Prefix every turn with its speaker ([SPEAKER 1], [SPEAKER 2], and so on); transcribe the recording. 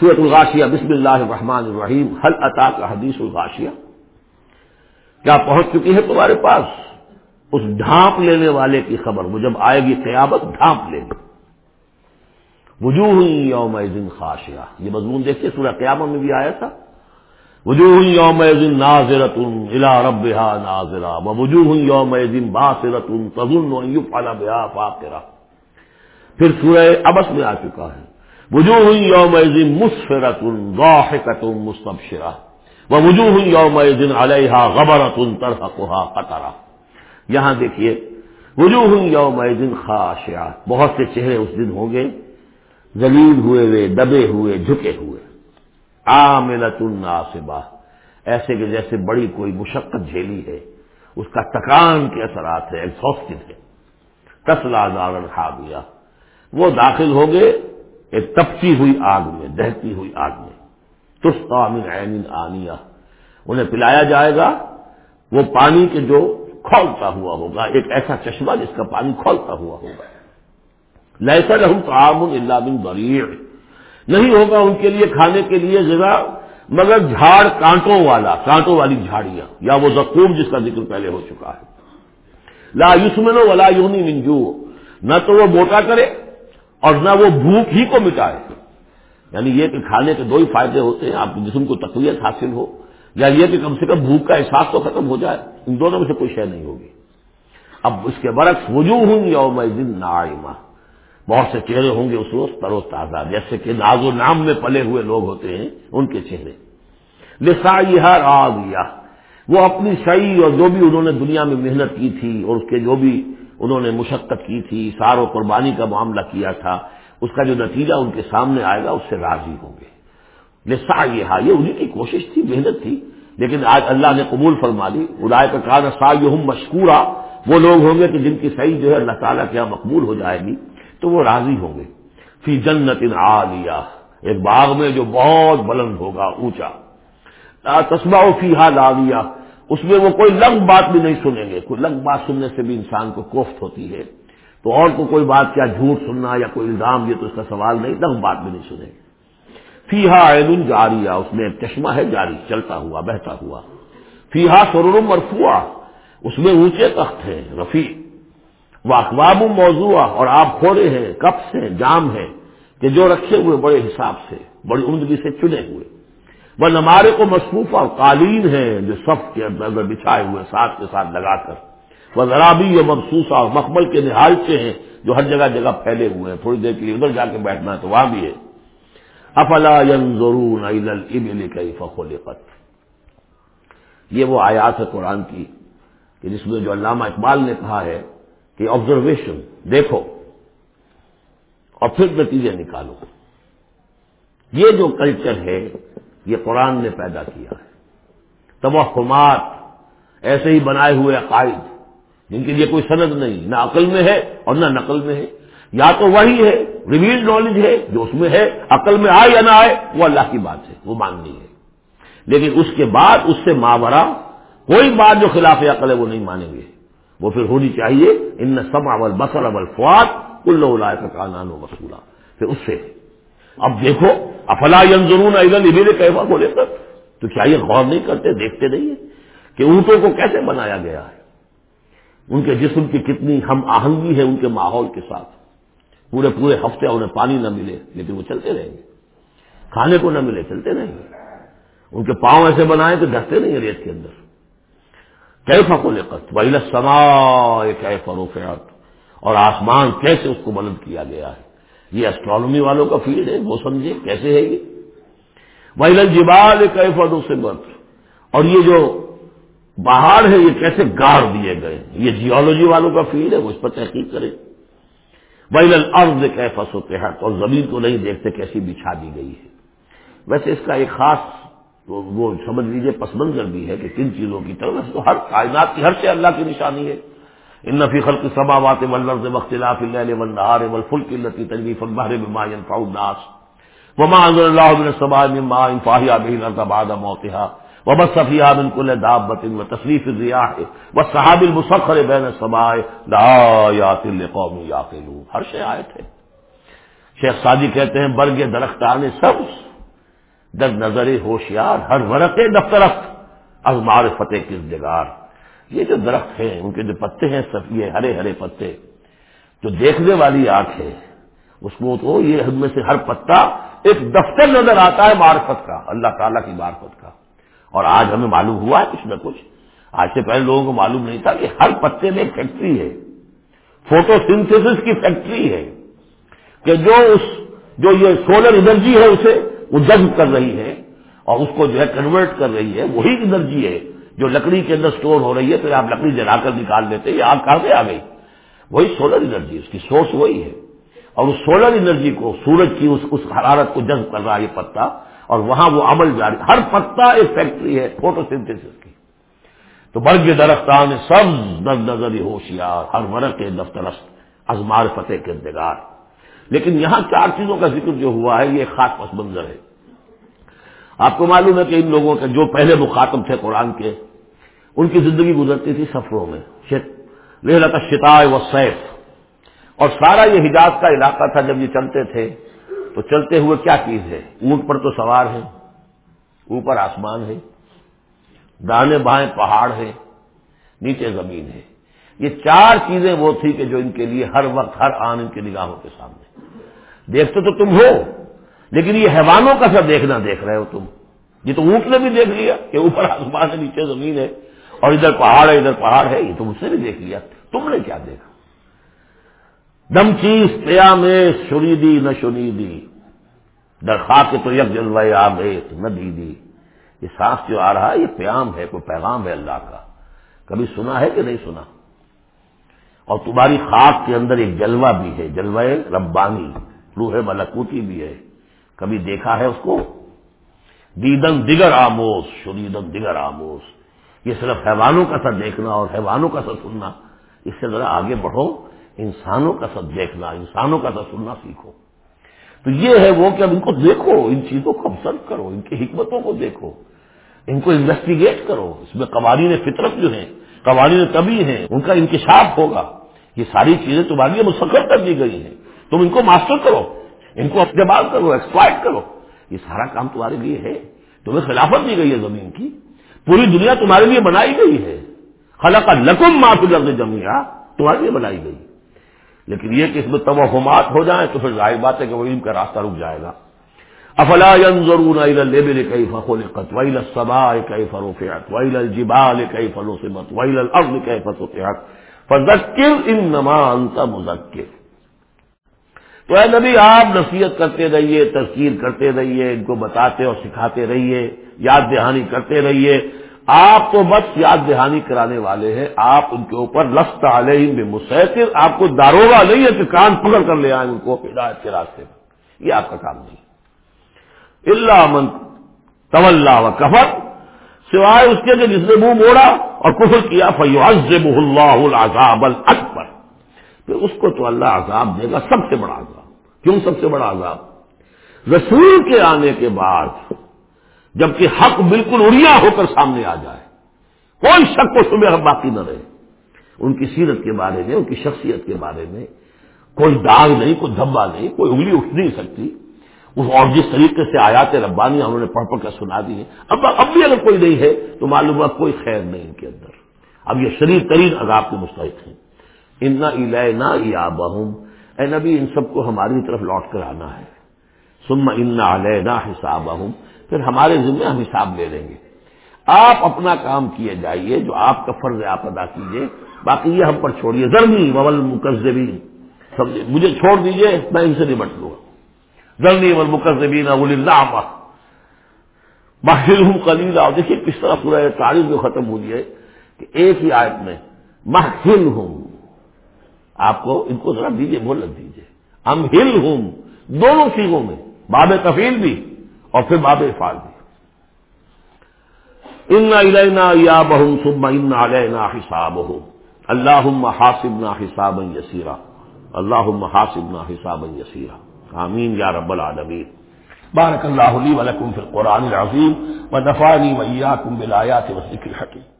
[SPEAKER 1] سورت الغاشیہ، بسم اللہ الرحمن الرحیم حل عطا کا حدیث الغاشیہ؟ کیا پہنچ چکی ہے تمہارے پاس؟ اس ڈھانپ لینے والے کی خبر، وہ جب آئے گی قیامت، ڈھانپ لے گی۔ وجوہ یوم خاشیہ یہ مضمون دیکھیے، سورہ قیامت میں بھی آیا تھا۔ وجوہ یوم دن ناظرت الا ربها ناظرہ وجوہ یوم دن باصرت فاقرہ۔ پھر سورہ ابس میں آ چکا ہے۔ وجوہ یوم دن مسفرت ضاحکت مستبشرہ وجوہ یوم دن علیہ غبرت ترحقها قطرہ یہاں دیکھیے وجوہ یوم خاشعہ بہت سے چہرے اس دن ہوں گے زلیل ہوئے ہوئے، دبے ہوئے، جھکے ہوئے. عاملت الناصبہ ایسے کہ جیسے بڑی کوئی مشقت جھیلی ہے، اس کا تکان کے اثرات ہے ایگزاسٹڈ ہے تسلا دارن حاویہ. وہ داخل ہو گئے ایک تپتی ہوئی آگ میں، دہتی ہوئی آگ میں۔ تستا من عین آنیا انہیں پلایا جائے گا۔ وہ پانی کے جو کھولتا ہوا ہوگا، ایک ایسا چشمہ جس کا پانی کھولتا ہوا ہوگا۔ لیسا لہم تعام اللہ بن بریع نہیں ہوگا ان کے لیے کھانے کے لیے جگہ مگر جھاڑ کانٹوں والا، کانٹوں والی جھاڑیاں۔ یا وہ زقوم جس کا ذکر پہلے ہو چکا ہے۔ لا یسمن ولا یونی منجو نہ تو وہ موٹا کرے اور نہ وہ بھوک ہی کو مٹائے۔ یعنی یہ کہ کھانے کے دو ہی فائدے ہوتے ہیں، آپ کے جسم کو تقویت حاصل ہو، یا یہ کہ کم سے کم بھوک کا احساس تو ختم ہو جائے، ان دونوں میں سے کوئی شے نہیں ہوگی۔ اب اس کے برعکس وجوہ ہوں یوم دن نائمہ بہت سے چہرے ہوں گے اس روز ترو تازہ جیسے کہ ناز و نام میں پلے ہوئے لوگ ہوتے ہیں ان کے چہرے۔ لسا یہ وہ اپنی صحیح اور جو بھی انہوں نے دنیا میں محنت کی تھی اور اس کے جو بھی انہوں نے مشقت کی تھی، سار و قربانی کا معاملہ کیا تھا۔ اس کا جو نتیجہ ان کے سامنے آئے گا، اس سے راضی ہوں گے۔ لسا یہ ہاں، یہ انہیں کی کوشش تھی، محنت تھی۔ لیکن آج اللہ نے قبول فرما لی ادائے کا کہا سا یہ مشکورہ وہ لوگ ہوں گے کہ جن کی صحیح جو ہے اللہ تعالیٰ کیا مقبول ہو جائے گی، تو وہ راضی ہوں گے۔ فی جنت عالیہ۔ ایک باغ میں جو بہت بلند ہوگا، اونچا۔ تسما فی ہا اس میں وہ کوئی لنگ بات بھی نہیں سنیں گے، کوئی لنگ بات سننے سے بھی انسان کو کوفت ہوتی ہے۔ تو اور کو کوئی بات کیا جھوٹ سننا یا کوئی الزام یہ تو اس کا سوال نہیں، لنگ بات بھی نہیں سنیں گے۔ فی ہا عید جاریہ، اس میں ایک چشمہ ہے جاری، چلتا ہوا، بہتا ہوا۔ فی ہا سرورم مرفوع اس میں اونچے تخت ہیں، رفیع۔ وہ اخباب موضوع اور آپ کھوڑے ہیں، کپس ہیں، جام ہیں، کہ جو رکھے ہوئے بڑے حساب سے، بڑی عمدگی سے چنے ہوئے۔ وہ نمارے کو مصروف اور قالین ہیں جو سب کے اندر بچھائے ہوئے ساتھ کے ساتھ لگا کر۔ وہ ذرابی اور مخصوص اور مخمل کے نہالچے ہیں جو ہر جگہ جگہ پھیلے ہوئے ہیں۔ تھوڑی دیر کے لیے ادھر جا کے بیٹھنا ہے تو وہاں بھی ہے۔ افلا ضرور فخول یہ وہ آیات ہے قرآن کی کہ جس میں جو علامہ اقبال نے کہا ہے کہ آبزرویشن دیکھو اور پھر نتیجے نکالو۔ یہ جو کلچر ہے یہ قرآن نے پیدا کیا ہے۔ توہمات ایسے ہی بنائے ہوئے عقائد، جن کے لیے کوئی سند نہیں، نہ عقل میں ہے اور نہ نقل میں ہے۔ یا تو وہی ہے ریویل نالج ہے، جو اس میں ہے، عقل میں آئے یا نہ آئے، وہ اللہ کی بات ہے، وہ ماننی ہے۔ لیکن اس کے بعد اس سے ماورا، کوئی بات جو خلاف عقل ہے، وہ نہیں مانیں گے۔ وہ پھر ہونی چاہیے ان سم اول بسر اول فواد اللہ کا نان و پھر اس سے اب دیکھو، افلا ضرور ابل کیفا کو لے کر تو کیا یہ غور نہیں کرتے، دیکھتے نہیں کہ اونٹوں کو کیسے بنایا گیا ہے؟ ان کے جسم کی کتنی ہم آہنگی ہے ان کے ماحول کے ساتھ۔ پورے پورے ہفتے انہیں پانی نہ ملے، لیکن وہ چلتے رہیں گے۔ کھانے کو نہ ملے، چلتے رہیں گے۔ ان کے پاؤں ایسے بنائے تو ڈھکتے نہیں ریت کے اندر۔ کیفا کو لے کر وہی سما کیف اور آسمان کیسے اس کو بلند کیا گیا ہے؟ یہ اسٹرانومی والوں کا فیلڈ ہے، وہ سمجھے کیسے ہے یہ؟ وہی جبال کیفر سے بت اور یہ جو پہاڑ ہے، یہ کیسے گاڑ دیے گئے؟ یہ جیولوجی والوں کا فیلڈ ہے، وہ اس پر تحقیق کرے وہی الارض کیفس ہوتے ہیں اور زمین کو نہیں دیکھتے کیسی بچھا دی گئی ہے۔ ویسے اس کا ایک خاص وہ سمجھ لیجیے پس منظر بھی ہے کہ کن چیزوں کی طرف۔ تو ہر کائنات کی، ہر سے اللہ کی نشانی ہے۔ ان نفی خلق سماوات ولر سے مختلاف والنهار والفلك التي تجري في البحر بما ينفع الناس وما انزل الله من السماء من ماء فاحيا به الارض بعد موتها وبث فيها من كل دابة وتصريف الرياح والسحاب المسخر بين السماء لآيات لقوم يعقلون ہر شے آیت ہے شیخ سادی کہتے ہیں برگ درخت آنے سب در نظر ہوشیار ہر ورق دفترخت از معرفت کس جگار یہ جو درخت ہیں، ان کے جو پتے ہیں، سب یہ ہرے ہرے پتے، جو دیکھنے والی آنکھ ہے، اس کو تو یہ ہم میں سے ہر پتا ایک دفتر نظر آتا ہے معرفت کا، اللہ تعالیٰ کی معرفت کا۔ اور آج ہمیں معلوم ہوا ہے، کچھ نہ کچھ، آج سے پہلے لوگوں کو معلوم نہیں تھا کہ ہر پتے میں ایک فیکٹری ہے۔ فوٹو سنتھس کی فیکٹری ہے کہ جو اس، جو یہ سولر انرجی ہے، اسے وہ جذب کر رہی ہے اور اس کو جو ہے کنورٹ کر رہی ہے، وہی انرجی ہے۔ جو لکڑی کے اندر سٹور ہو رہی ہے پھر آپ لکڑی جلا کر نکال دیتے یہ آگ کہاں سے آ گئی؟ وہی سولر انرجی اس کی سورس وہی ہے۔ اور اس سولر انرجی کو، سورج کی اس اس حرارت کو جذب کر رہا ہے یہ پتا۔ اور وہاں وہ عمل جاری، ہر پتا ایک فیکٹری ہے فوٹو سنتھس کی۔ تو برگ درختان سب در نظر ہوشیار، ہر ورق کے دفترست ازمار فتح کے انتظار لیکن یہاں چار چیزوں کا ذکر جو ہوا ہے، یہ خاص پس منظر ہے۔ آپ کو معلوم ہے کہ ان لوگوں کے جو پہلے مخاطب تھے قرآن کے، ان کی زندگی گزرتی تھی سفروں میں۔ لہلت شتا و سیف اور سارا یہ حجاز کا علاقہ تھا جب یہ چلتے تھے۔ تو چلتے ہوئے کیا چیز ہے؟ اونٹ پر تو سوار ہے اوپر آسمان ہے۔ دانے بائیں پہاڑ ہے نیچے زمین ہے۔ یہ چار چیزیں وہ تھی کہ جو ان کے لیے ہر وقت، ہر آن ان کی نگاہوں کے سامنے۔ دیکھتے تو تم ہو لیکن یہ حیوانوں کا سا دیکھنا دیکھ رہے ہو تم۔ یہ تو اونٹ نے بھی دیکھ لیا کہ اوپر آسمان ہے، نیچے زمین ہے۔ اور ادھر پہاڑ ہے، ادھر پہاڑ ہے، یہ تو اس نے بھی دیکھ لیا۔ تم نے کیا دیکھا؟ دم چیز پیا میں شریدی نہ شنیدی درخوا کے تو یک جلوائے آب نہ دی۔ یہ سانس جو آ رہا ہے، یہ پیام ہے، کوئی پیغام ہے اللہ کا۔ کبھی سنا ہے کہ نہیں سنا؟ اور تمہاری خاک کے اندر ایک جلوہ بھی ہے، جلوہ ربانی، روح ملکوتی بھی ہے۔ کبھی دیکھا ہے اس کو؟ دیدن دیگر آموز شریدن دیگر آموز۔ یہ صرف حیوانوں کا سا دیکھنا اور حیوانوں کا سا سننا۔ اس سے ذرا آگے بڑھو، انسانوں کا سب دیکھنا، انسانوں کا سب سننا سیکھو۔ تو یہ ہے وہ کہ اب ان کو دیکھو، ان چیزوں کو آبزرو کرو، ان کی حکمتوں کو دیکھو۔ ان کو انویسٹیگیٹ کرو۔ اس میں قوانین فطرت جو ہیں، قوانین طبی ہیں، ان کا انکشاف ہوگا۔ یہ ساری چیزیں تمہارے لیے کر دی گئی ہیں۔ تم ان کو ماسٹر کرو۔ ان کو استعمال کرو ایکسپلائٹ کرو۔ یہ سارا کام تمہارے لیے ہے۔ تمہیں خلافت دی گئی ہے زمین کی۔ پوری دنیا تمہارے لیے بنائی گئی ہے۔ خلق لکم معافی لفظ جمیا تمہارے لیے بنائی گئی۔ لیکن یہ کہ اس میں توہمات ہو جائیں تو پھر ظاہر بات ہے کہ وہ علم کا راستہ رک جائے گا۔ افلا ينظرون الى الابل كيف خلقت والى السماء كيف رفعت والى الجبال كيف نصبت والى الارض كيف سطحت۔ فذكر انما انت مذكر تو اے نبی، آپ نصیحت کرتے رہیے، تذکیر کرتے رہیے، ان کو بتاتے اور سکھاتے رہیے، یاد دہانی کرتے رہیے۔ آپ تو بس یاد دہانی کرانے والے ہیں، آپ ان کے اوپر لفظ علیہ میں مسحر آپ کو داروگا نہیں ہے کہ کان پکڑ کر لے آئیں ان کو ہدایت کے راستے میں۔ یہ آپ کا کام نہیں۔ اللہ من طول و کفر، سوائے اس کے کہ جس نے منہ موڑا اور کفر کیا فیوز اللہ العذاب الاکبر پھر اس کو تو اللہ عذاب دے گا سب سے بڑا عذاب۔ کیوں سب سے بڑا عذاب؟ رسول کے آنے کے بعد جبکہ حق بالکل اڑیا ہو کر سامنے آ جائے، کوئی شک و شبہ باقی نہ رہے۔ ان کی سیرت کے بارے میں، ان کی شخصیت کے بارے میں کوئی داغ نہیں، کوئی دھبا نہیں، کوئی انگلی اٹھ نہیں سکتی۔ اور جس طریقے سے آیات ربانی انہوں نے پڑھ پڑھ کر سنا دی ہے اب اب بھی اگر کوئی نہیں ہے تو معلوم ہے کوئی خیر نہیں ان کے اندر۔ اب یہ شریف ترین عذاب کے مستحق ہیں۔ ان نہ یا بہم اے نبی، ان سب کو ہماری طرف لوٹ کر آنا ہے۔ سم ان علیہ حساب پھر ہمارے ذمہ ہم حساب لے لیں گے۔ آپ اپنا کام کیے جائیے، جو آپ کا فرض ہے آپ ادا کیجیے باقی یہ ہم پر چھوڑیے۔ ضرنی مول مقزبین سمجھے؟ مجھے چھوڑ دیجیے میں ان سے نمٹ لوں۔ گا ضرنی مول مقزبین اول اللہ محل ہوں کلیلہ دیکھیے کس طرح پورا تاریخ جو ختم ہوئی ہے کہ ایک ہی آیت میں محل ہوں آپ کو ان کو ذرا دیجیے بول لگ دیجیے ہم ہل ہوں، دونوں چیزوں میں، باب تفیل بھی اور پھر باب افال بھی۔ ان الینا یا بہم سب ان علینا حساب ہو اللہ حاسب نہ حساب یسیرا اللہ حاسب نہ حساب یسیرا آمین یا رب العالمین۔ بارک اللہ علی ولکم فی القرآن العظیم۔ و نفانی ویاکم بالآیات و ذکر حکیم